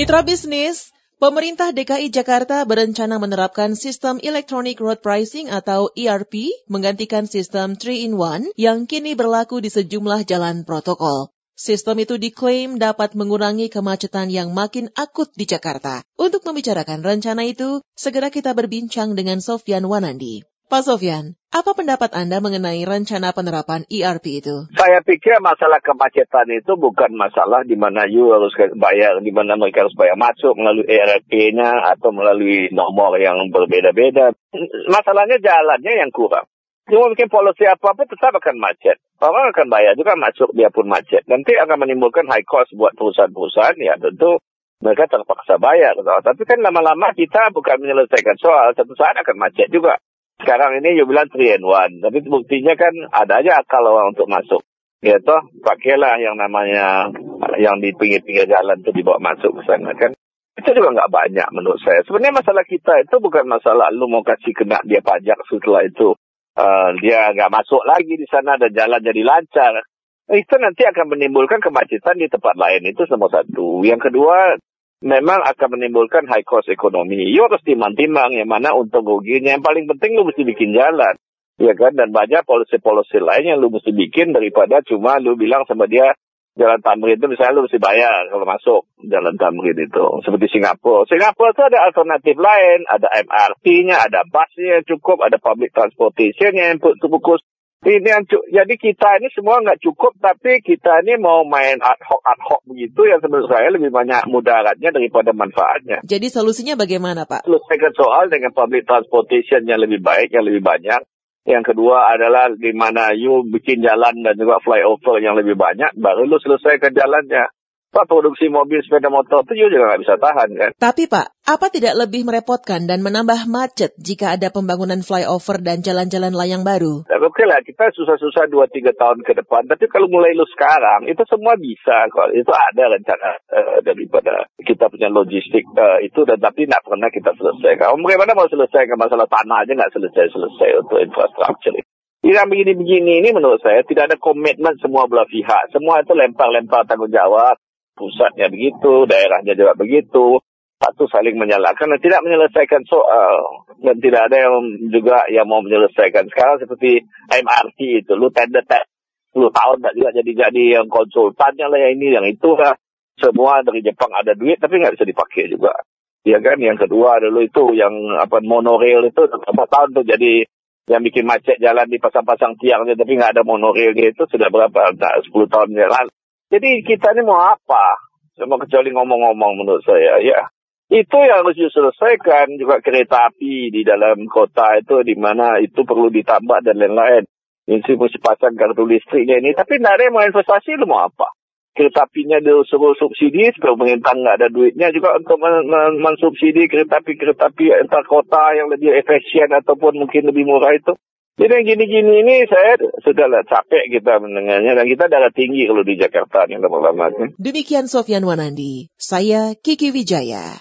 Mitra bisnis, Pemerintah DKI Jakarta berencana menerapkan sistem Electronic Road Pricing atau ERP menggantikan sistem 3-in-1 yang kini berlaku di sejumlah jalan protokol. Sistem itu diklaim dapat mengurangi kemacetan yang makin akut di Jakarta. Untuk membicarakan rencana itu, segera kita berbincang dengan Sofyan Wanandi. Pak Sofyan, apa pendapat Anda mengenai rencana penerapan ERP itu? Saya pikir masalah kemacetan itu bukan masalah di mana you harus bayar, di mana mereka harus bayar masuk melalui ERP-nya atau melalui nomor yang berbeda-beda. Masalahnya jalannya yang kurang. Cuma mungkin polisi apa-apa tetap akan macet. Orang akan bayar juga masuk, dia pun macet. Nanti akan menimbulkan high cost buat perusahaan-perusahaan, ya tentu mereka terpaksa bayar. Tapi kan lama-lama kita bukan menyelesaikan soal, satu saat akan macet juga. Sekarang ini you bilang 3 and 1. Tapi buktinya kan ada aja akal orang untuk masuk. Ya toh, pakailah yang namanya yang di pinggir-pinggir jalan itu dibawa masuk ke sana kan. Itu juga nggak banyak menurut saya. Sebenarnya masalah kita itu bukan masalah lu mau kasih kena dia pajak setelah itu. Uh, dia nggak masuk lagi di sana dan jalan jadi lancar. Itu nanti akan menimbulkan kemacetan di tempat lain. Itu nomor satu. Yang kedua, memang akan menimbulkan high cost ekonomi. You harus timang-timang yang mana untung ruginya. Yang paling penting lu mesti bikin jalan. Ya kan? Dan banyak polisi-polisi lain yang lu mesti bikin daripada cuma lu bilang sama dia jalan Tamrin itu misalnya lu mesti bayar kalau masuk jalan Tamrin itu. Seperti Singapura. Singapura itu ada alternatif lain. Ada MRT-nya, ada busnya cukup, ada public transportation yang untuk ini yang jadi kita ini semua nggak cukup, tapi kita ini mau main ad hoc ad hoc begitu yang menurut saya lebih banyak mudaratnya daripada manfaatnya. Jadi solusinya bagaimana Pak? Selesaikan soal dengan public transportation yang lebih baik, yang lebih banyak. Yang kedua adalah di mana you bikin jalan dan juga flyover yang lebih banyak, baru lu selesaikan jalannya. Pak, produksi mobil sepeda motor itu juga nggak bisa tahan kan. Tapi Pak, apa tidak lebih merepotkan dan menambah macet jika ada pembangunan flyover dan jalan-jalan layang baru? Ya, Oke lah, kita susah-susah 2-3 tahun ke depan. Tapi kalau mulai lu sekarang, itu semua bisa kok. Itu ada rencana uh, daripada kita punya logistik uh, itu, dan tapi nggak pernah kita selesaikan. Bagaimana mau selesaikan masalah tanah aja nggak selesai-selesai untuk infrastruktur yang begini-begini ini menurut saya tidak ada komitmen semua belah pihak. Semua itu lempar-lempar tanggung jawab pusatnya begitu, daerahnya juga begitu. Satu saling menyalahkan dan tidak menyelesaikan soal. Dan tidak ada yang juga yang mau menyelesaikan. Sekarang seperti MRT itu, lu tender 10 tahun tak juga jadi-jadi yang konsultannya lah yang ini, yang itu lah. Semua dari Jepang ada duit tapi nggak bisa dipakai juga. Ya kan, yang kedua dulu itu yang apa monorail itu berapa tahun tuh jadi yang bikin macet jalan di pasang-pasang tiangnya tapi nggak ada monorail gitu sudah berapa? Nah, 10 tahun lalu. Jadi kita ini mau apa? Cuma kecuali ngomong-ngomong menurut saya ya. Itu yang harus diselesaikan juga kereta api di dalam kota itu di mana itu perlu ditambah dan lain-lain. Ini mesti pasang kartu listriknya ini. Tapi tidak ada yang mau investasi, lu mau apa? Kereta apinya disuruh subsidi, sebab pemerintah nggak ada duitnya juga untuk mensubsidi kereta api-kereta api antar kota yang lebih efisien ataupun mungkin lebih murah itu. Jadi yang gini-gini ini saya sudahlah capek kita mendengarnya dan kita darah tinggi kalau di Jakarta yang lama-lama. Demikian Sofian Wanandi, saya Kiki Wijaya.